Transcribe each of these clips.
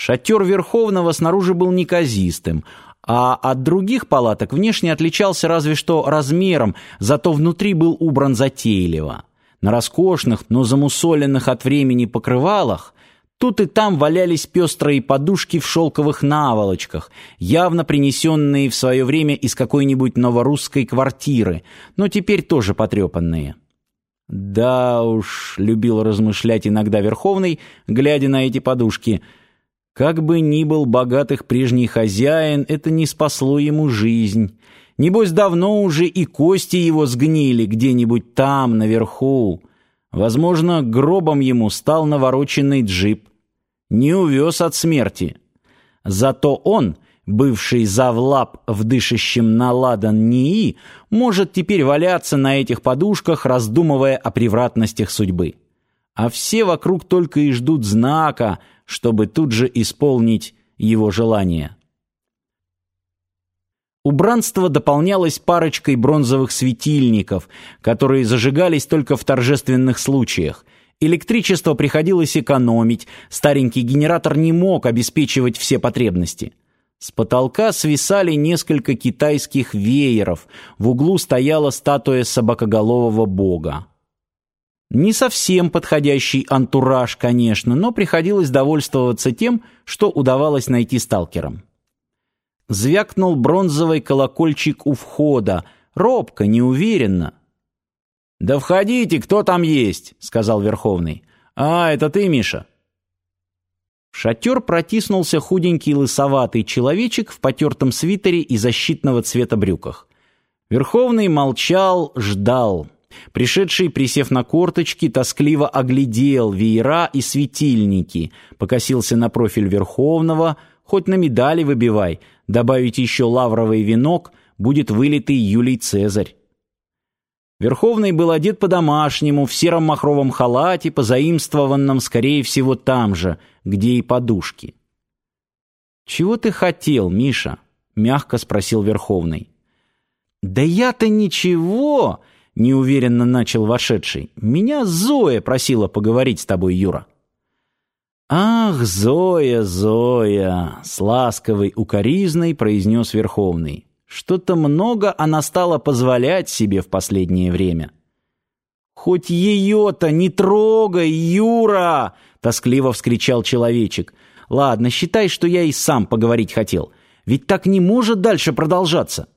Шатер Верховного снаружи был неказистым, а от других палаток внешне отличался разве что размером, зато внутри был убран затейливо. На роскошных, но замусоленных от времени покрывалах тут и там валялись пестрые подушки в шелковых наволочках, явно принесенные в свое время из какой-нибудь новорусской квартиры, но теперь тоже потрепанные. «Да уж», — любил размышлять иногда Верховный, глядя на эти подушки — как бы ни был богат их прежний хозяин, это не спасло ему жизнь. Небось, давно уже и кости его сгнили где-нибудь там, наверху. Возможно, гробом ему стал навороченный джип. Не увез от смерти. Зато он, бывший завлап в дышащем на ладан НИИ, может теперь валяться на этих подушках, раздумывая о превратностях судьбы. А все вокруг только и ждут знака — чтобы тут же исполнить его желание. Убранство дополнялось парочкой бронзовых светильников, которые зажигались только в торжественных случаях. Электричество приходилось экономить, старенький генератор не мог обеспечивать все потребности. С потолка свисали несколько китайских вееров, в углу стояла статуя собакоголового бога. Не совсем подходящий антураж, конечно, но приходилось довольствоваться тем, что удавалось найти сталкерам. Звякнул бронзовый колокольчик у входа, робко, неуверенно. «Да входите, кто там есть?» — сказал Верховный. «А, это ты, Миша?» В шатер протиснулся худенький лысоватый человечек в потертом свитере и защитного цвета брюках. Верховный молчал, ждал. Пришедший, присев на корточки, тоскливо оглядел веера и светильники, покосился на профиль Верховного, хоть на медали выбивай, добавить еще лавровый венок, будет вылитый Юлий Цезарь. Верховный был одет по-домашнему, в сером махровом халате, позаимствованном, скорее всего, там же, где и подушки. «Чего ты хотел, Миша?» — мягко спросил Верховный. «Да я-то ничего!» Неуверенно начал вошедший. Меня Зоя просила поговорить с тобой, Юра. Ах, Зоя, Зоя, с ласковой укоризной произнес Верховный. Что-то много она стала позволять себе в последнее время. Хоть ее-то не трогай, Юра, тоскливо вскричал человечек. Ладно, считай, что я и сам поговорить хотел. Ведь так не может дальше продолжаться.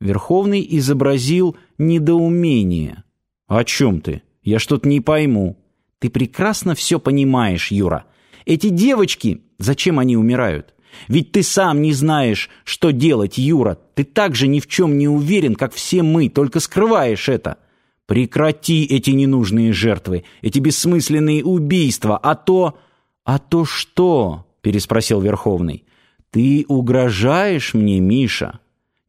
Верховный изобразил недоумение. «О чем ты? Я что-то не пойму». «Ты прекрасно все понимаешь, Юра. Эти девочки, зачем они умирают? Ведь ты сам не знаешь, что делать, Юра. Ты так же ни в чем не уверен, как все мы, только скрываешь это. Прекрати эти ненужные жертвы, эти бессмысленные убийства, а то... А то что?» — переспросил Верховный. «Ты угрожаешь мне, Миша?»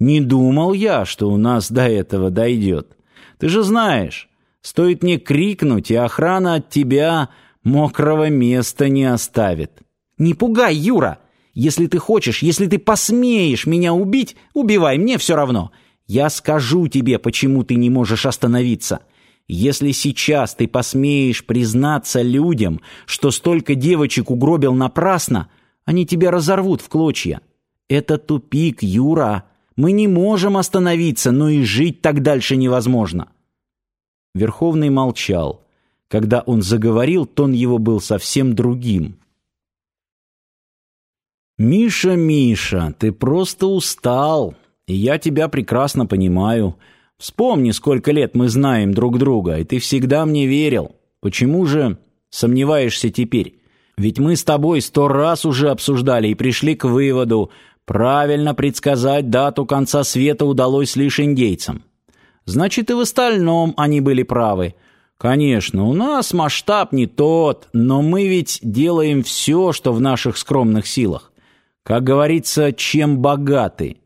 Не думал я, что у нас до этого дойдет. Ты же знаешь, стоит мне крикнуть, и охрана от тебя мокрого места не оставит. Не пугай, Юра! Если ты хочешь, если ты посмеешь меня убить, убивай, мне все равно. Я скажу тебе, почему ты не можешь остановиться. Если сейчас ты посмеешь признаться людям, что столько девочек угробил напрасно, они тебя разорвут в клочья. Это тупик, Юра. Мы не можем остановиться, но и жить так дальше невозможно. Верховный молчал. Когда он заговорил, тон его был совсем другим. «Миша, Миша, ты просто устал, и я тебя прекрасно понимаю. Вспомни, сколько лет мы знаем друг друга, и ты всегда мне верил. Почему же сомневаешься теперь? Ведь мы с тобой сто раз уже обсуждали и пришли к выводу, Правильно предсказать дату конца света удалось лишь индейцам. Значит, и в остальном они были правы. Конечно, у нас масштаб не тот, но мы ведь делаем все, что в наших скромных силах. Как говорится, чем богаты.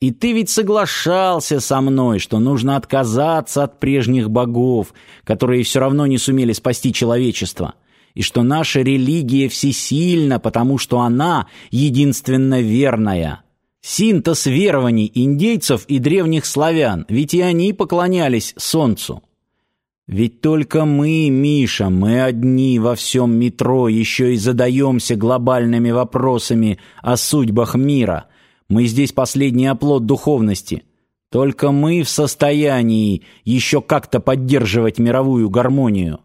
И ты ведь соглашался со мной, что нужно отказаться от прежних богов, которые все равно не сумели спасти человечество и что наша религия всесильна, потому что она единственно верная. Синтез верований индейцев и древних славян, ведь и они поклонялись солнцу. Ведь только мы, Миша, мы одни во всем метро еще и задаемся глобальными вопросами о судьбах мира. Мы здесь последний оплот духовности. Только мы в состоянии еще как-то поддерживать мировую гармонию.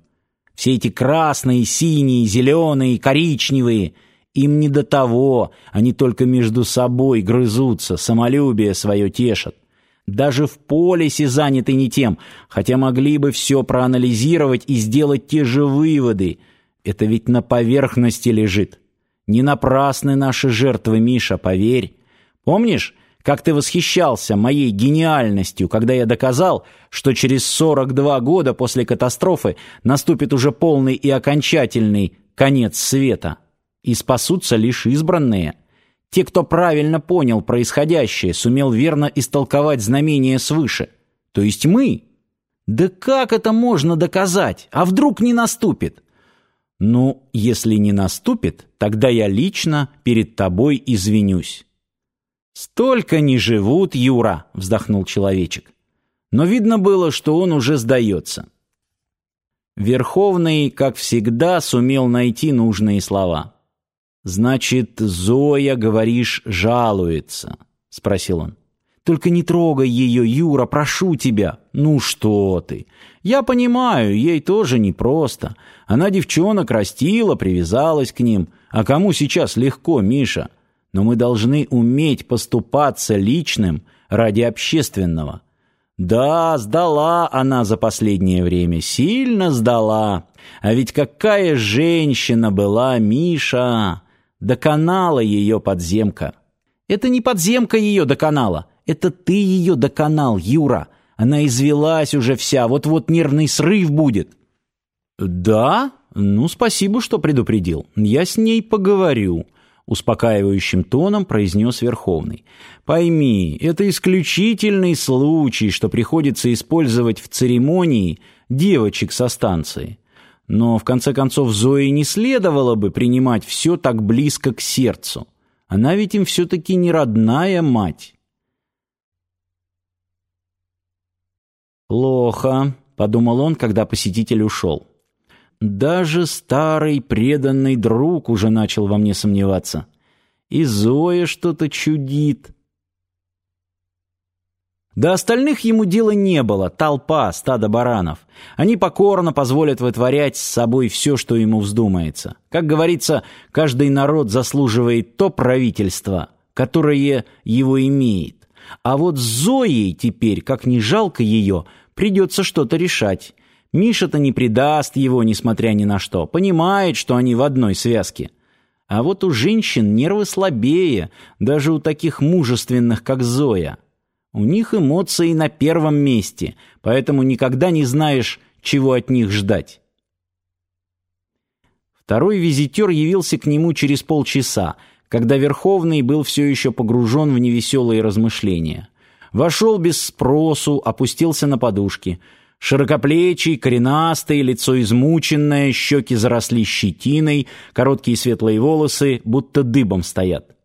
Все эти красные, синие, зеленые, коричневые — им не до того, они только между собой грызутся, самолюбие свое тешат. Даже в полисе заняты не тем, хотя могли бы все проанализировать и сделать те же выводы. Это ведь на поверхности лежит. Не напрасны наши жертвы, Миша, поверь. Помнишь, как ты восхищался моей гениальностью, когда я доказал, что через 42 года после катастрофы наступит уже полный и окончательный конец света, и спасутся лишь избранные – те, кто правильно понял происходящее, сумел верно истолковать знамение свыше. То есть мы. Да как это можно доказать? А вдруг не наступит? Ну, если не наступит, тогда я лично перед тобой извинюсь. Столько не живут, Юра, вздохнул человечек. Но видно было, что он уже сдается. Верховный, как всегда, сумел найти нужные слова. «Значит, Зоя, говоришь, жалуется?» — спросил он. «Только не трогай ее, Юра, прошу тебя». «Ну что ты? Я понимаю, ей тоже непросто. Она девчонок растила, привязалась к ним. А кому сейчас легко, Миша? Но мы должны уметь поступаться личным ради общественного». Да, сдала она за последнее время, сильно сдала. А ведь какая женщина была, Миша! Доконала ее подземка. Это не подземка ее доконала. Это ты ее доконал, Юра. Она извелась уже вся, вот-вот нервный срыв будет. Да? Ну, спасибо, что предупредил. Я с ней поговорю. Успокаивающим тоном произнес Верховный. «Пойми, это исключительный случай, что приходится использовать в церемонии девочек со станции. Но, в конце концов, Зои не следовало бы принимать все так близко к сердцу. Она ведь им все-таки не родная мать. «Плохо», — подумал он, когда посетитель ушел. «Даже старый преданный друг уже начал во мне сомневаться. И Зоя что-то чудит». До остальных ему дела не было, толпа, стадо баранов. Они покорно позволят вытворять с собой все, что ему вздумается. Как говорится, каждый народ заслуживает то правительство, которое его имеет. А вот Зоей теперь, как ни жалко ее, придется что-то решать. Миша-то не предаст его, несмотря ни на что. Понимает, что они в одной связке. А вот у женщин нервы слабее, даже у таких мужественных, как Зоя. У них эмоции на первом месте, поэтому никогда не знаешь, чего от них ждать. Второй визитер явился к нему через полчаса, когда Верховный был все еще погружен в невеселые размышления. Вошел без спросу, опустился на подушки. Широкоплечий, коренастый, лицо измученное, щеки заросли щетиной, короткие светлые волосы будто дыбом стоят.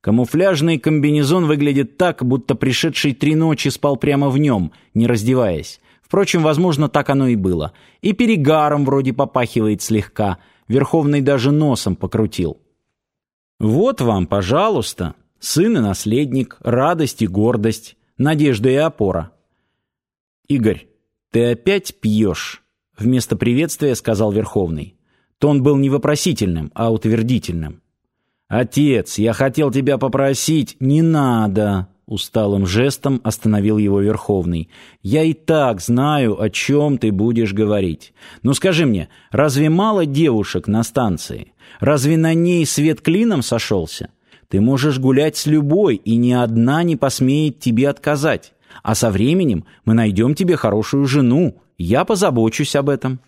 Камуфляжный комбинезон выглядит так, будто пришедший три ночи спал прямо в нем, не раздеваясь. Впрочем, возможно, так оно и было. И перегаром вроде попахивает слегка. Верховный даже носом покрутил. Вот вам, пожалуйста, сын и наследник, радость и гордость, надежда и опора. Игорь, ты опять пьешь? Вместо приветствия сказал Верховный. Тон был не вопросительным, а утвердительным. «Отец, я хотел тебя попросить, не надо!» Усталым жестом остановил его Верховный. «Я и так знаю, о чем ты будешь говорить. Ну скажи мне, разве мало девушек на станции? Разве на ней свет клином сошелся? Ты можешь гулять с любой, и ни одна не посмеет тебе отказать. А со временем мы найдем тебе хорошую жену. Я позабочусь об этом».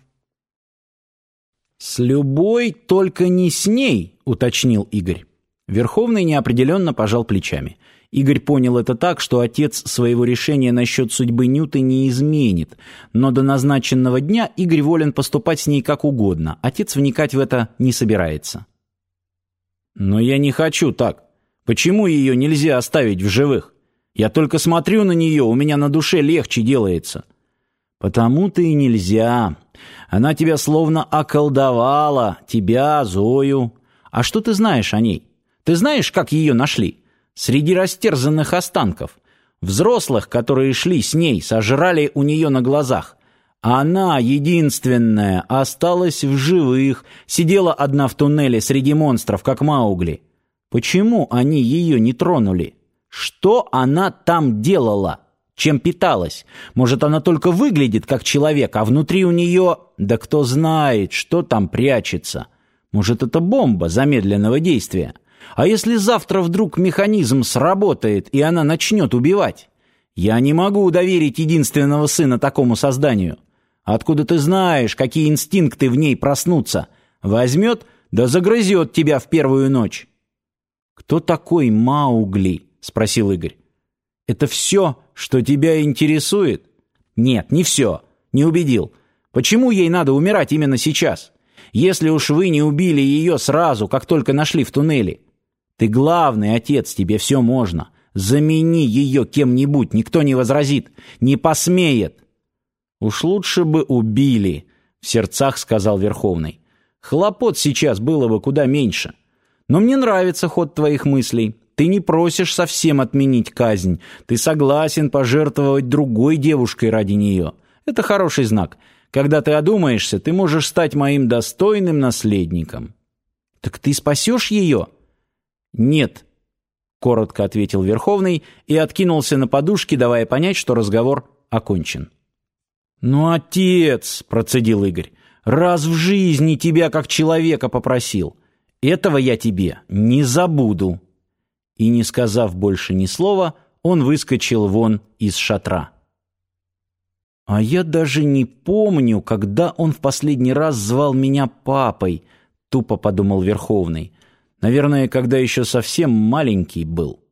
«С любой, только не с ней», — уточнил Игорь. Верховный неопределенно пожал плечами. Игорь понял это так, что отец своего решения насчет судьбы Нюты не изменит, но до назначенного дня Игорь волен поступать с ней как угодно, отец вникать в это не собирается. «Но я не хочу так. Почему ее нельзя оставить в живых? Я только смотрю на нее, у меня на душе легче делается». Потому-то и нельзя. Она тебя словно околдовала, тебя, Зою. А что ты знаешь о ней? Ты знаешь, как ее нашли? Среди растерзанных останков. Взрослых, которые шли с ней, сожрали у нее на глазах. Она, единственная, осталась в живых, сидела одна в туннеле среди монстров, как Маугли. Почему они ее не тронули? Что она там делала? Чем питалась? Может, она только выглядит как человек, а внутри у нее... Да кто знает, что там прячется. Может, это бомба замедленного действия? А если завтра вдруг механизм сработает, и она начнет убивать? Я не могу доверить единственного сына такому созданию. Откуда ты знаешь, какие инстинкты в ней проснутся? Возьмет, да загрызет тебя в первую ночь. «Кто такой Маугли?» — спросил Игорь. «Это все, что тебя интересует?» «Нет, не все. Не убедил. Почему ей надо умирать именно сейчас? Если уж вы не убили ее сразу, как только нашли в туннеле. Ты главный отец, тебе все можно. Замени ее кем-нибудь, никто не возразит, не посмеет. «Уж лучше бы убили», — в сердцах сказал Верховный. «Хлопот сейчас было бы куда меньше. Но мне нравится ход твоих мыслей. Ты не просишь совсем отменить казнь. Ты согласен пожертвовать другой девушкой ради нее. Это хороший знак. Когда ты одумаешься, ты можешь стать моим достойным наследником». «Так ты спасешь ее?» «Нет», — коротко ответил Верховный и откинулся на подушки, давая понять, что разговор окончен. «Ну, отец!» — процедил Игорь. «Раз в жизни тебя как человека попросил. Этого я тебе не забуду». И, не сказав больше ни слова, он выскочил вон из шатра. «А я даже не помню, когда он в последний раз звал меня папой», — тупо подумал Верховный. «Наверное, когда еще совсем маленький был».